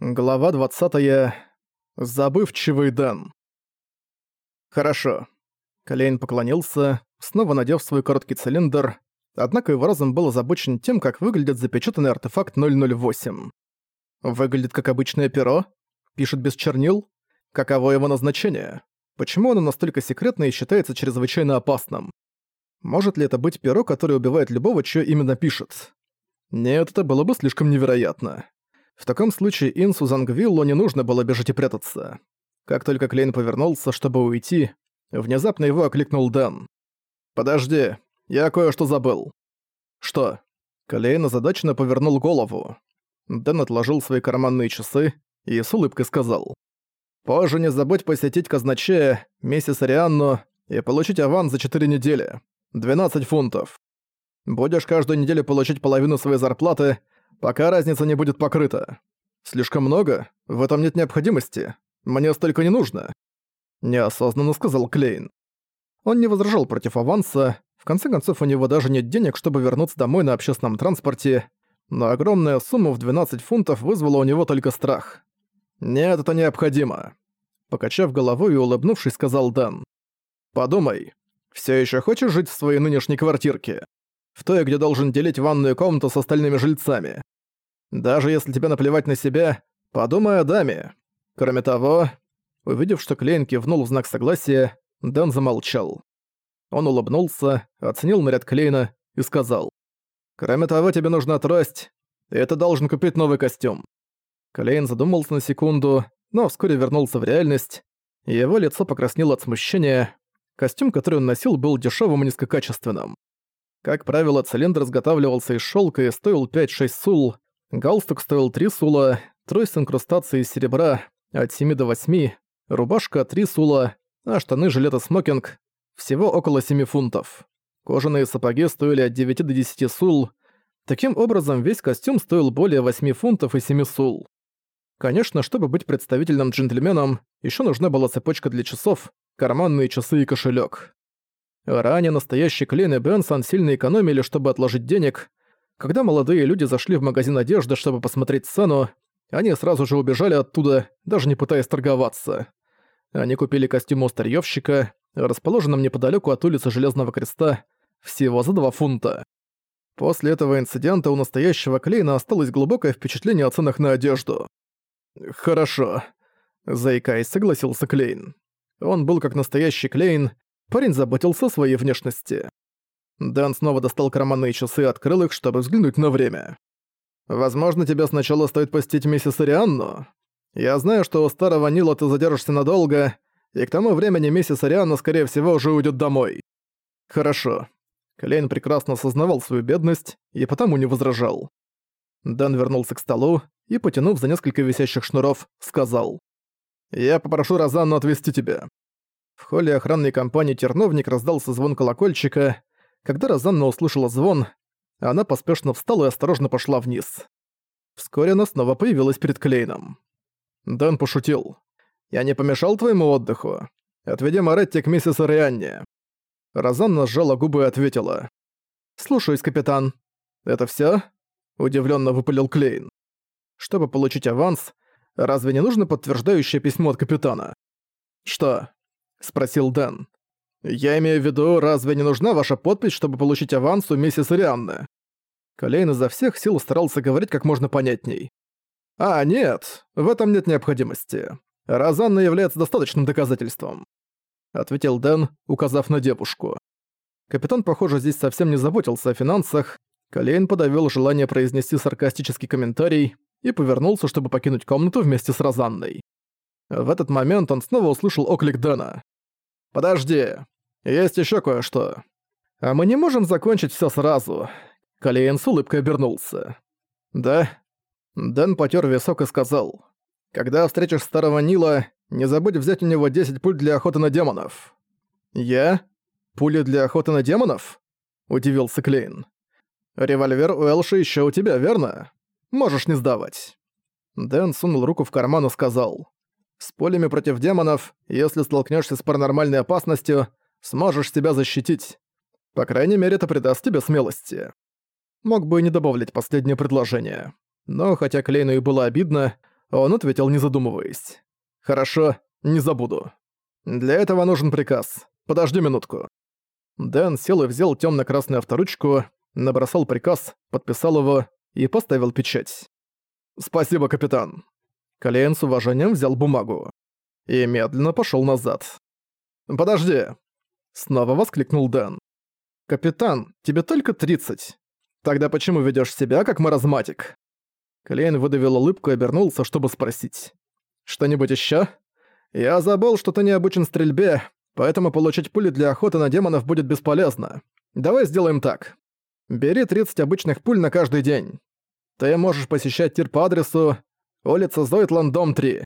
Глава 20. Забывчивый Дэн. Хорошо. Клейн поклонился, снова надев свой короткий цилиндр, однако его разум был озабочен тем, как выглядит запечатанный артефакт 008. Выглядит как обычное перо? Пишет без чернил? Каково его назначение? Почему оно настолько секретно и считается чрезвычайно опасным? Может ли это быть перо, которое убивает любого, чьё именно пишет? Нет, это было бы слишком невероятно. В таком случае Инсу Зангвиллу не нужно было бежать и прятаться. Как только Клейн повернулся, чтобы уйти, внезапно его окликнул Дэн. «Подожди, я кое-что забыл». «Что?» Клейн озадаченно повернул голову. Дэн отложил свои карманные часы и с улыбкой сказал. «Позже не забудь посетить казначея, миссис Арианну и получить аванс за 4 недели. 12 фунтов. Будешь каждую неделю получить половину своей зарплаты, пока разница не будет покрыта. Слишком много? В этом нет необходимости. Мне столько не нужно. Неосознанно сказал Клейн. Он не возражал против аванса, в конце концов у него даже нет денег, чтобы вернуться домой на общественном транспорте, но огромная сумма в 12 фунтов вызвала у него только страх. «Нет, это необходимо», — покачав головой и улыбнувшись, сказал Дэн. «Подумай, все еще хочешь жить в своей нынешней квартирке? В той, где должен делить ванную комнату с остальными жильцами? Даже если тебе наплевать на себя, подумай о даме. Кроме того, увидев, что Клейн кивнул в знак согласия, Дэн замолчал. Он улыбнулся, оценил наряд Клейна и сказал. «Кроме того, тебе нужна трость, и ты должен купить новый костюм». Клейн задумался на секунду, но вскоре вернулся в реальность, и его лицо покраснело от смущения. Костюм, который он носил, был дешевым и низкокачественным. Как правило, цилиндр изготавливался из шелка и стоил 5-6 сул, Галстук стоил 3 сула, трость с инкрустацией из серебра от 7 до 8, рубашка 3 сула, а штаны жилета смокинг всего около 7 фунтов. Кожаные сапоги стоили от 9 до 10 сул. Таким образом, весь костюм стоил более 8 фунтов и 7 сул. Конечно, чтобы быть представительным джентльменом, еще нужна была цепочка для часов, карманные часы и кошелек. Ранее настоящий Клейн и Бенсон сильно экономили, чтобы отложить денег, когда молодые люди зашли в магазин одежды, чтобы посмотреть цену, они сразу же убежали оттуда, даже не пытаясь торговаться. Они купили костюм у старьёвщика, расположенном неподалеку от улицы Железного Креста, всего за 2 фунта. После этого инцидента у настоящего Клейна осталось глубокое впечатление о ценах на одежду. «Хорошо», — заикаясь, согласился Клейн. Он был как настоящий Клейн, парень заботился о своей внешности. Дэн снова достал карманные часы и открыл их, чтобы взглянуть на время. «Возможно, тебе сначала стоит посетить миссис Арианну. Я знаю, что у старого Нила ты задержишься надолго, и к тому времени миссис Арианна, скорее всего, уже уйдет домой». «Хорошо». Клейн прекрасно осознавал свою бедность и потому не возражал. Дэн вернулся к столу и, потянув за несколько висящих шнуров, сказал. «Я попрошу Розанну отвезти тебя». В холле охранной компании «Терновник» раздался звон колокольчика, когда Розанна услышала звон, она поспешно встала и осторожно пошла вниз. Вскоре она снова появилась перед Клейном. Дэн пошутил. «Я не помешал твоему отдыху. Отведи Моретти к миссис Арианне». Розанна сжала губы и ответила. «Слушаюсь, капитан». «Это всё?» – удивлённо выпалил Клейн. «Чтобы получить аванс, разве не нужно подтверждающее письмо от капитана?» «Что?» – спросил Дэн. «Я имею в виду, разве не нужна ваша подпись, чтобы получить аванс у миссис Рианны?» Колейн изо всех сил старался говорить как можно понятней. «А, нет, в этом нет необходимости. Розанна является достаточным доказательством», — ответил Дэн, указав на девушку. Капитан, похоже, здесь совсем не заботился о финансах. Колейн подавил желание произнести саркастический комментарий и повернулся, чтобы покинуть комнату вместе с Розанной. В этот момент он снова услышал оклик Дэна. «Подожди, есть еще кое-что. А мы не можем закончить все сразу. Калиен с улыбкой обернулся. Да? Дэн потер висок и сказал. Когда встретишь старого Нила, не забудь взять у него 10 пуль для охоты на демонов. Я? Пули для охоты на демонов? Удивился Клейн. Револьвер у Элши еще у тебя, верно? Можешь не сдавать. Дэн сунул руку в карман и сказал. С пулями против демонов, если столкнешься с паранормальной опасностью, сможешь себя защитить. По крайней мере, это придаст тебе смелости. Мог бы и не добавлять последнее предложение. Но хотя Клейну и было обидно, Он ответил, не задумываясь. «Хорошо, не забуду. Для этого нужен приказ. Подожди минутку». Дэн сел и взял темно-красную авторучку, набросал приказ, подписал его и поставил печать. «Спасибо, капитан». Калейн с уважением взял бумагу и медленно пошел назад. «Подожди!» Снова воскликнул Дэн. «Капитан, тебе только 30. Тогда почему ведешь себя как маразматик?» Клейн выдавил улыбку и обернулся, чтобы спросить. «Что-нибудь еще? Я забыл, что ты не обучен стрельбе, поэтому получить пули для охоты на демонов будет бесполезно. Давай сделаем так. Бери 30 обычных пуль на каждый день. Ты можешь посещать тир по адресу улица Зойтланд, дом 3.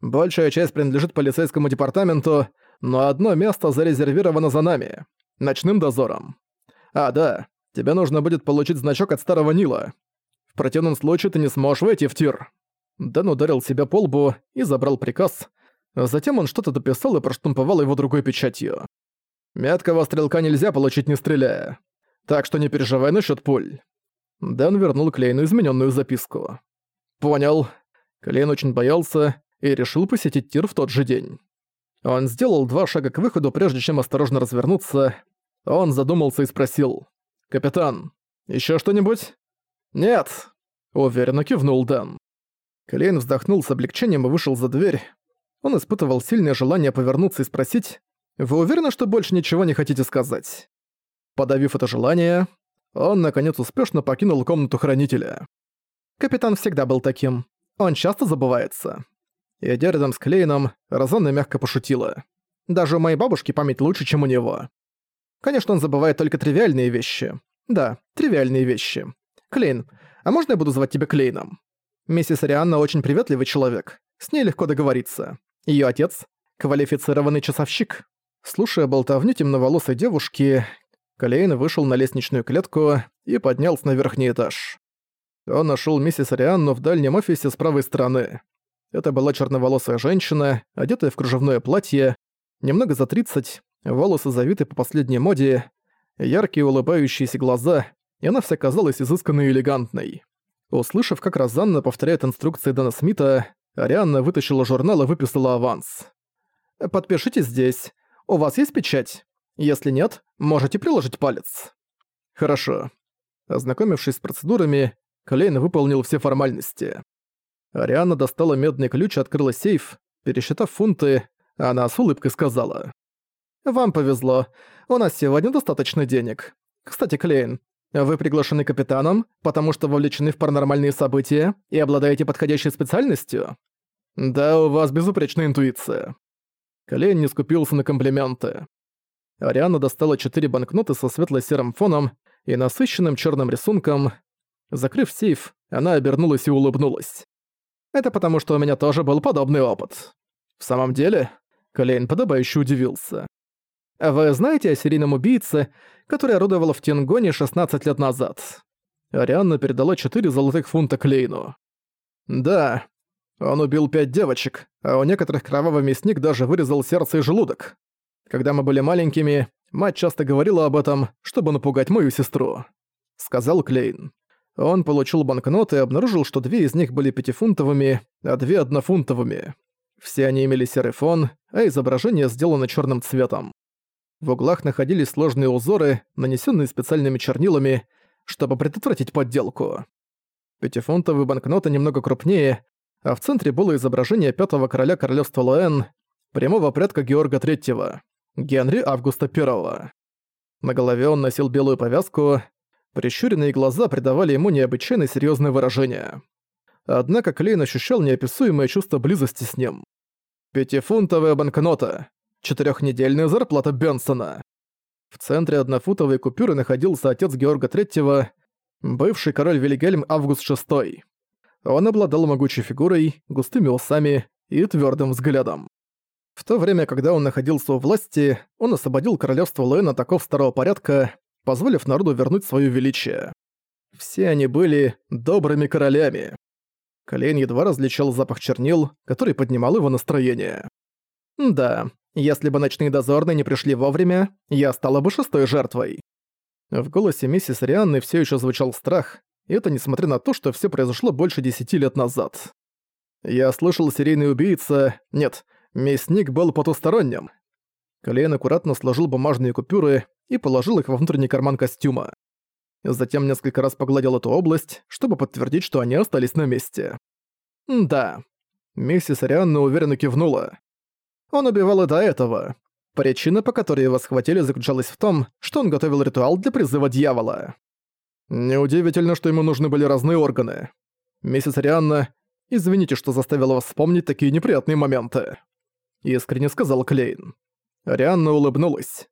Большая часть принадлежит полицейскому департаменту, но одно место зарезервировано за нами. Ночным дозором. А, да, тебе нужно будет получить значок от Старого Нила. В противном случае ты не сможешь войти в тир». Дэн ударил себя по лбу и забрал приказ. Затем он что-то дописал и проштамповал его другой печатью. «Меткого стрелка нельзя получить не стреляя. Так что не переживай насчет пуль». Дэн вернул Клейну измененную записку. «Понял». Клейн очень боялся и решил посетить тир в тот же день. Он сделал два шага к выходу, прежде чем осторожно развернуться. Он задумался и спросил. «Капитан, еще что-нибудь?» «Нет», — уверенно кивнул Дэн. Клейн вздохнул с облегчением и вышел за дверь. Он испытывал сильное желание повернуться и спросить, «Вы уверены, что больше ничего не хотите сказать?» Подавив это желание, он, наконец, успешно покинул комнату хранителя. Капитан всегда был таким. Он часто забывается. Идя рядом с Клейном, Розанна мягко пошутила. «Даже у моей бабушки память лучше, чем у него. Конечно, он забывает только тривиальные вещи. Да, тривиальные вещи. Клейн, а можно я буду звать тебя Клейном? Миссис Арианна очень приветливый человек. С ней легко договориться. Её отец — квалифицированный часовщик». Слушая болтовню темноволосой девушки, Клейн вышел на лестничную клетку и поднялся на верхний этаж. Он нашёл миссис Арианну в дальнем офисе с правой стороны. Это была черноволосая женщина, одетая в кружевное платье, немного за 30, волосы завиты по последней моде, яркие улыбающиеся глаза, и она вся казалась изысканной и элегантной. Услышав, как Розанна повторяет инструкции Дэна Смита, Арианна вытащила журнал и выписала аванс. «Подпишите здесь. У вас есть печать? Если нет, можете приложить палец». «Хорошо». Ознакомившись с процедурами, Клейн выполнил все формальности. Ариана достала медный ключ и открыла сейф. Пересчитав фунты, она с улыбкой сказала. «Вам повезло. У нас сегодня достаточно денег. Кстати, Клейн, вы приглашены капитаном, потому что вовлечены в паранормальные события и обладаете подходящей специальностью? Да, у вас безупречная интуиция». Клейн не скупился на комплименты. Ариана достала четыре банкноты со светло-серым фоном и насыщенным черным рисунком. Закрыв сейф, она обернулась и улыбнулась. Это потому, что у меня тоже был подобный опыт. В самом деле, Клейн подобающе удивился. Вы знаете о серийном убийце, который орудовал в Тенгоне 16 лет назад? Арианна передала 4 золотых фунта Клейну. Да, он убил пять девочек, а у некоторых кровавый мясник даже вырезал сердце и желудок. Когда мы были маленькими, мать часто говорила об этом, чтобы напугать мою сестру. Сказал Клейн. Он получил банкноты и обнаружил, что две из них были пятифунтовыми, а две однофунтовыми. Все они имели серый фон, а изображение сделано черным цветом. В углах находились сложные узоры, нанесенные специальными чернилами, чтобы предотвратить подделку. Пятифунтовые банкноты немного крупнее, а в центре было изображение пятого короля королевства Лоэн, прямого предка Георга III, Генри Августа I. На голове он носил белую повязку, Прищуренные глаза придавали ему необычайно серьезное выражение. Однако Клейн ощущал неописуемое чувство близости с ним. Пятифунтовая банкнота. Четырехнедельная зарплата Бенсона. В центре однофутовой купюры находился отец Георга III, бывший король Вильгельм Август VI. Он обладал могучей фигурой, густыми усами и твердым взглядом. В то время, когда он находился у власти, он освободил королевство Лоэн от оков старого порядка, позволив народу вернуть свое величие. Все они были добрыми королями. Колейн едва различал запах чернил, который поднимал его настроение. Да, если бы ночные дозорные не пришли вовремя, я стала бы шестой жертвой. В голосе миссис Рианны все еще звучал страх, и это несмотря на то, что все произошло больше десяти лет назад. Я слышал, серийный убийца... Нет, мясник был потусторонним. Клейн аккуратно сложил бумажные купюры и положил их во внутренний карман костюма. Затем несколько раз погладил эту область, чтобы подтвердить, что они остались на месте. «Да». Миссис Арианна уверенно кивнула. Он убивал и до этого. Причина, по которой его схватили, заключалась в том, что он готовил ритуал для призыва дьявола. Неудивительно, что ему нужны были разные органы. Миссис Арианна, извините, что заставила вас вспомнить такие неприятные моменты. Искренне сказал Клейн. Арианна улыбнулась.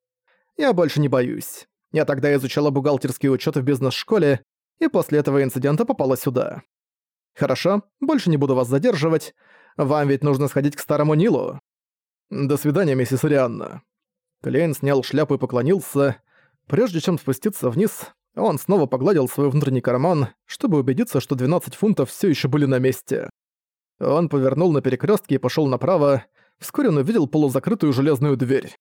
Я больше не боюсь. Я тогда изучала бухгалтерские учеты в бизнес-школе, и после этого инцидента попала сюда. Хорошо, больше не буду вас задерживать. Вам ведь нужно сходить к старому Нилу. До свидания, миссис Арианна. Клейн снял шляпу и поклонился. Прежде чем спуститься вниз, он снова погладил свой внутренний карман, чтобы убедиться, что 12 фунтов все еще были на месте. Он повернул на перекрестке и пошел направо. Вскоре он увидел полузакрытую железную дверь.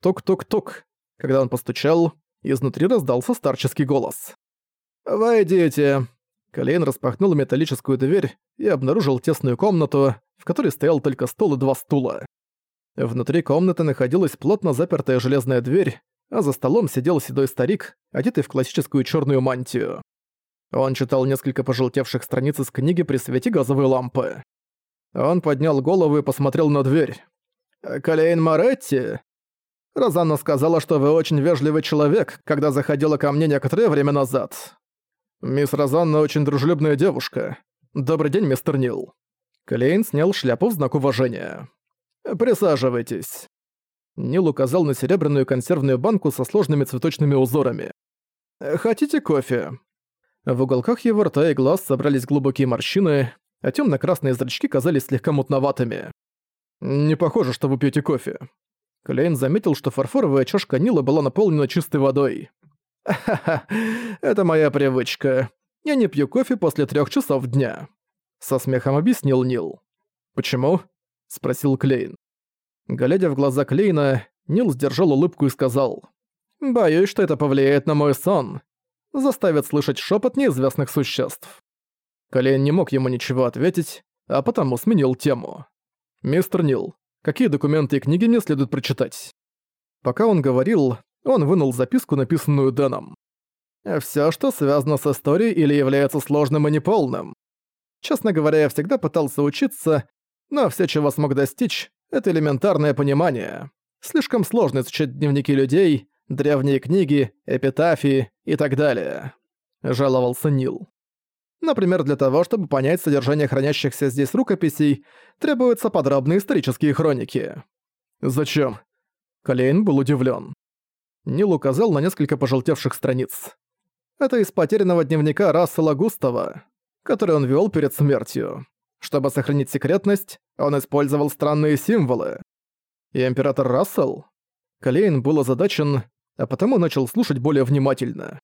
Тук-тук-тук. Когда он постучал, изнутри раздался старческий голос. «Войдите!» Колейн распахнул металлическую дверь и обнаружил тесную комнату, в которой стоял только стол и два стула. Внутри комнаты находилась плотно запертая железная дверь, а за столом сидел седой старик, одетый в классическую черную мантию. Он читал несколько пожелтевших страниц из книги при свете газовой лампы. Он поднял голову и посмотрел на дверь. «Колейн Моретти?» Розанна сказала, что вы очень вежливый человек, когда заходила ко мне некоторое время назад. Мисс Розанна очень дружелюбная девушка. Добрый день, мистер Нил. Клейн снял шляпу в знак уважения. Присаживайтесь. Нил указал на серебряную консервную банку со сложными цветочными узорами. «Хотите кофе?» В уголках его рта и глаз собрались глубокие морщины, а темно-красные зрачки казались слегка мутноватыми. «Не похоже, что вы пьете кофе». Клейн заметил, что фарфоровая чашка Нила была наполнена чистой водой. «Ха-ха, это моя привычка. Я не пью кофе после трех часов дня», — со смехом объяснил Нил. «Почему?» — спросил Клейн. Глядя в глаза Клейна, Нил сдержал улыбку и сказал. «Боюсь, что это повлияет на мой сон. Заставит слышать шепот неизвестных существ». Клейн не мог ему ничего ответить, а потому сменил тему. «Мистер Нил, какие документы и книги мне следует прочитать?» Пока он говорил, он вынул записку, написанную Дэном. «Всё, что связано с историей или является сложным и неполным. Честно говоря, я всегда пытался учиться, но всё, чего смог достичь, это элементарное понимание. Слишком сложно изучать дневники людей, древние книги, эпитафии и так далее», — жаловался Нил. Например, для того, чтобы понять содержание хранящихся здесь рукописей, требуются подробные исторические хроники. «Зачем?» Колейн был удивлен. Нил указал на несколько пожелтевших страниц. Это из потерянного дневника Рассела Густава, который он вел перед смертью. Чтобы сохранить секретность, он использовал странные символы. И император Рассел? Калейн был озадачен, а потому начал слушать более внимательно.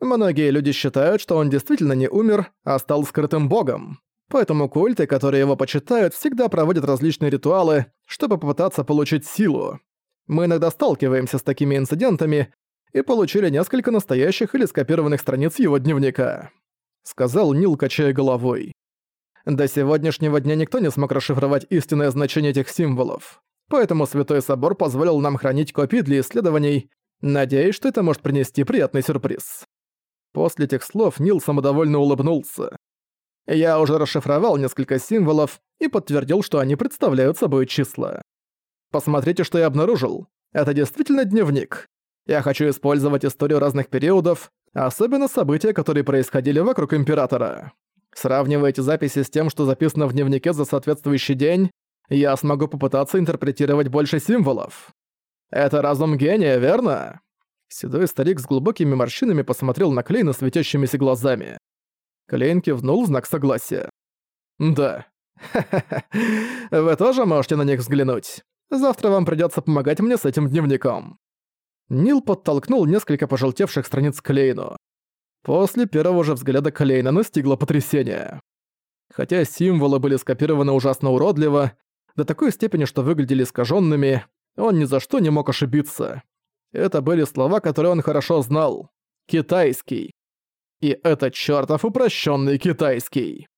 Многие люди считают, что он действительно не умер, а стал скрытым богом. Поэтому культы, которые его почитают, всегда проводят различные ритуалы, чтобы попытаться получить силу. Мы иногда сталкиваемся с такими инцидентами и получили несколько настоящих или скопированных страниц его дневника», — сказал Нил, качая головой. До сегодняшнего дня никто не смог расшифровать истинное значение этих символов. Поэтому Святой Собор позволил нам хранить копии для исследований, надеясь, что это может принести приятный сюрприз. После этих слов Нил самодовольно улыбнулся. Я уже расшифровал несколько символов и подтвердил, что они представляют собой числа. Посмотрите, что я обнаружил. Это действительно дневник. Я хочу использовать историю разных периодов, особенно события, которые происходили вокруг Императора. Сравнивая эти записи с тем, что записано в дневнике за соответствующий день, я смогу попытаться интерпретировать больше символов. Это разум гения, верно? Седой старик с глубокими морщинами посмотрел на Клейна светящимися глазами. Клейн кивнул в знак согласия. «Да. Вы тоже можете на них взглянуть. Завтра вам придётся помогать мне с этим дневником». Нил подтолкнул несколько пожелтевших страниц Клейну. После первого же взгляда Клейна настигло потрясение. Хотя символы были скопированы ужасно уродливо, до такой степени, что выглядели искаженными, он ни за что не мог ошибиться. Это были слова, которые он хорошо знал. Китайский. И это чертов упрощенный китайский.